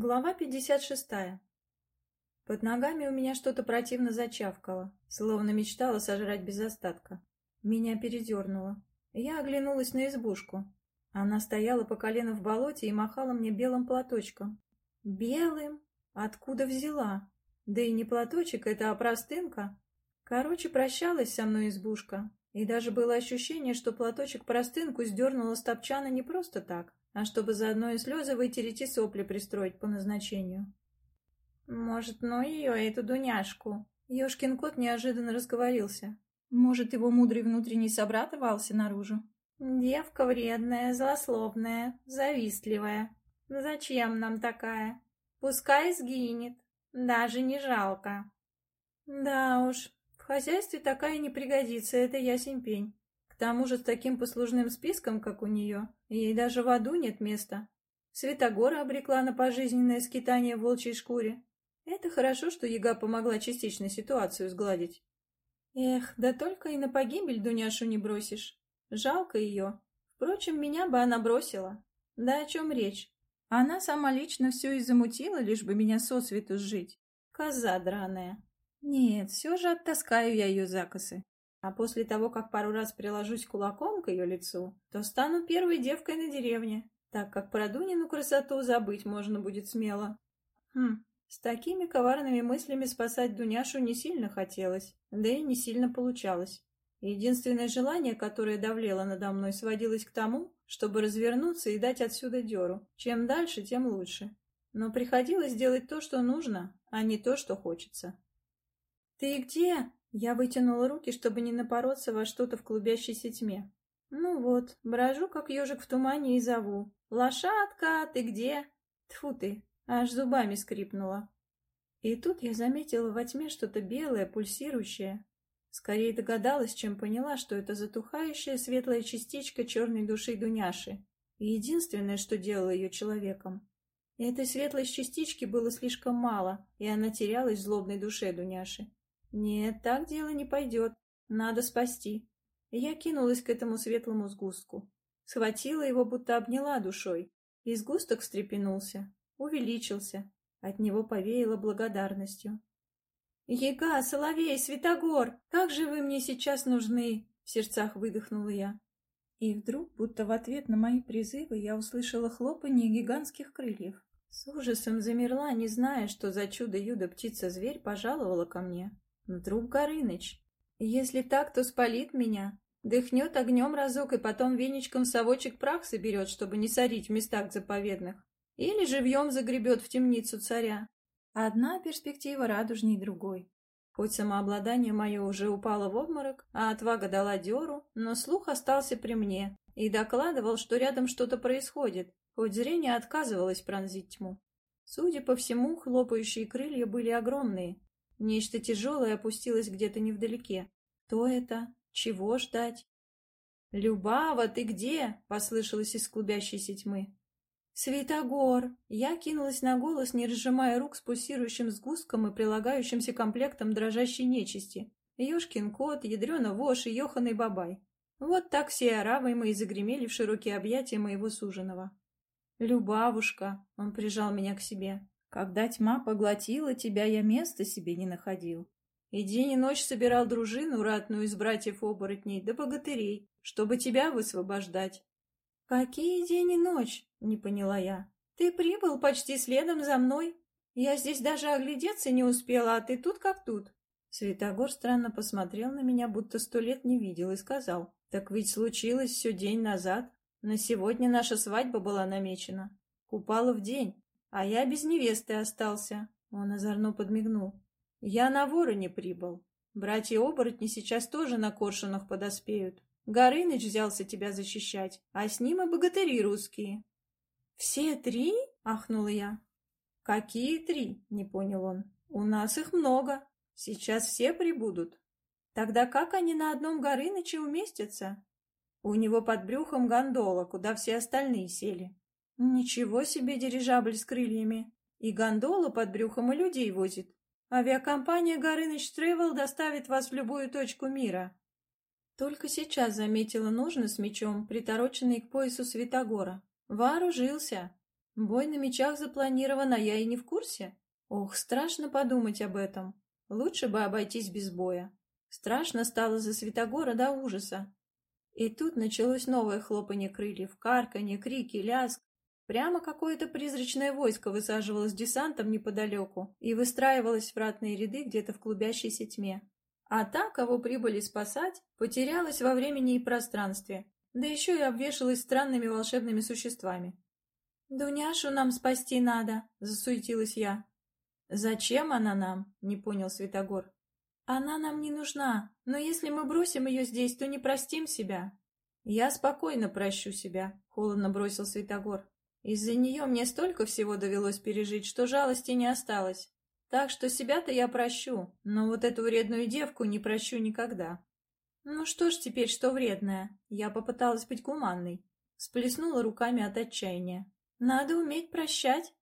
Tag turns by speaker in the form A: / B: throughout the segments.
A: Глава 56. Под ногами у меня что-то противно зачавкало, словно мечтала сожрать без остатка. Меня передернуло. Я оглянулась на избушку. Она стояла по колено в болоте и махала мне белым платочком. Белым? Откуда взяла? Да и не платочек это, а простынка. Короче, прощалась со мной избушка. И даже было ощущение, что платочек-простынку сдернула с топчана не просто так, а чтобы заодно и слезы вытереть и сопли пристроить по назначению. «Может, ну ее, эту Дуняшку?» Ёшкин кот неожиданно разговорился. Может, его мудрый внутренний собрат рвался наружу? «Девка вредная, злословная, завистливая. Зачем нам такая? Пускай сгинет. Даже не жалко». «Да уж, хозяйстве такая не пригодится, это ясень пень. К тому же с таким послужным списком, как у нее, ей даже в аду нет места. Светогора обрекла на пожизненное скитание в волчьей шкуре. Это хорошо, что яга помогла частично ситуацию сгладить. Эх, да только и на погибель Дуняшу не бросишь. Жалко ее. Впрочем, меня бы она бросила. Да о чем речь? Она сама лично все и замутила, лишь бы меня сосвету сжить. Коза драная. Нет, все же оттаскаю я ее закосы. А после того, как пару раз приложусь кулаком к ее лицу, то стану первой девкой на деревне, так как про Дунину красоту забыть можно будет смело. Хм, с такими коварными мыслями спасать Дуняшу не сильно хотелось, да и не сильно получалось. Единственное желание, которое давлело надо мной, сводилось к тому, чтобы развернуться и дать отсюда дёру. Чем дальше, тем лучше. Но приходилось делать то, что нужно, а не то, что хочется. «Ты где?» Я вытянула руки, чтобы не напороться во что-то в клубящейся тьме. Ну вот, брожу, как ежик в тумане, и зову. «Лошадка, ты где?» Тфу ты, аж зубами скрипнула. И тут я заметила во тьме что-то белое, пульсирующее. Скорее догадалась, чем поняла, что это затухающая светлая частичка черной души Дуняши. И единственное, что делало ее человеком. Этой светлой частички было слишком мало, и она терялась в злобной душе Дуняши. Нет, так дело не пойдет. Надо спасти. я кинулась к этому светлому сгустку. Схватила его, будто обняла душой. И сгусток встрепенулся, увеличился. От него повеяло благодарностью. «Ега, Соловей, Святогор, как же вы мне сейчас нужны!» В сердцах выдохнула я. И вдруг, будто в ответ на мои призывы, я услышала хлопанье гигантских крыльев. С ужасом замерла, не зная, что за чудо-юдо птица-зверь пожаловала ко мне. Вдруг Горыныч? Если так, то спалит меня. Дыхнет огнем разок и потом веничком совочек прах соберет, чтобы не сорить в местах заповедных. Или живьем загребет в темницу царя. Одна перспектива радужней другой. Хоть самообладание мое уже упало в обморок, а отвага дала дёру, но слух остался при мне и докладывал, что рядом что-то происходит, хоть зрение отказывалось пронзить тьму. Судя по всему, хлопающие крылья были огромные, Нечто тяжелое опустилось где-то невдалеке. Кто это? Чего ждать? «Любава, ты где?» — послышалось из клубящейся тьмы. «Святогор!» Я кинулась на голос, не разжимая рук с пульсирующим сгустком и прилагающимся комплектом дрожащей нечисти. Ёшкин кот, ядрёна вошь и ёханый бабай. Вот так все аравы мы и загремели в широкие объятия моего суженого. «Любавушка!» — он прижал меня к себе. Когда тьма поглотила тебя, я места себе не находил. И день и ночь собирал дружину ратную из братьев-оборотней да богатырей, чтобы тебя высвобождать. «Какие день и ночь?» — не поняла я. «Ты прибыл почти следом за мной. Я здесь даже оглядеться не успела, а ты тут как тут». Святогор странно посмотрел на меня, будто сто лет не видел, и сказал, «Так ведь случилось все день назад. На сегодня наша свадьба была намечена. Купала в день. А я без невесты остался. Он озорно подмигнул. Я на вороне прибыл. Братья-оборотни сейчас тоже на коршунах подоспеют. Горыныч взялся тебя защищать, а с ним и богатыри русские. «Все три?» — ахнула я. «Какие три?» — не понял он. «У нас их много. Сейчас все прибудут. Тогда как они на одном Горыныче уместятся?» У него под брюхом гондола, куда все остальные сели. Ничего себе дирижабль с крыльями. И гондола под брюхом и людей возит. Авиакомпания Горыныч Тревел доставит вас в любую точку мира. Только сейчас заметила ножны с мечом, притороченный к поясу Святогора. Вооружился. Бой на мечах запланирован, а я и не в курсе. Ох, страшно подумать об этом. Лучше бы обойтись без боя. Страшно стало за Святогора до ужаса. И тут началось новое хлопанье крыльев, карканье, крики, лязг. Прямо какое-то призрачное войско высаживалось десантом неподалеку и выстраивалось в ратные ряды где-то в клубящейся тьме. А та, кого прибыли спасать, потерялась во времени и пространстве, да еще и обвешалась странными волшебными существами. «Дуняшу нам спасти надо», — засуетилась я. «Зачем она нам?» — не понял Святогор. «Она нам не нужна, но если мы бросим ее здесь, то не простим себя». «Я спокойно прощу себя», — холодно бросил Святогор. «Из-за нее мне столько всего довелось пережить, что жалости не осталось. Так что себя-то я прощу, но вот эту вредную девку не прощу никогда». «Ну что ж теперь, что вредная?» Я попыталась быть гуманной. Сплеснула руками от отчаяния. «Надо уметь прощать.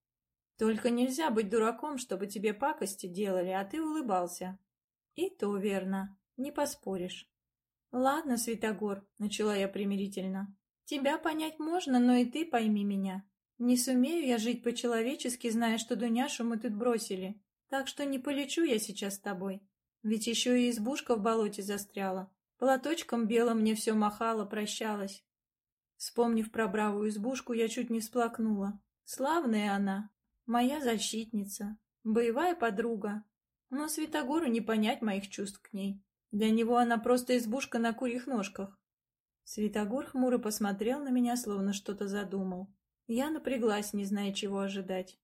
A: Только нельзя быть дураком, чтобы тебе пакости делали, а ты улыбался. И то верно, не поспоришь. Ладно, Святогор, начала я примирительно. Тебя понять можно, но и ты пойми меня. Не сумею я жить по-человечески, зная, что Дуняшу мы тут бросили. Так что не полечу я сейчас с тобой. Ведь еще и избушка в болоте застряла. Платочком белым мне все махало, прощалась. Вспомнив про бравую избушку, я чуть не всплакнула. Славная она, моя защитница, боевая подруга, но Святогору не понять моих чувств к ней. Для него она просто избушка на курьих ножках. Святогор хмуро посмотрел на меня, словно что-то задумал. Я напряглась, не зная, чего ожидать.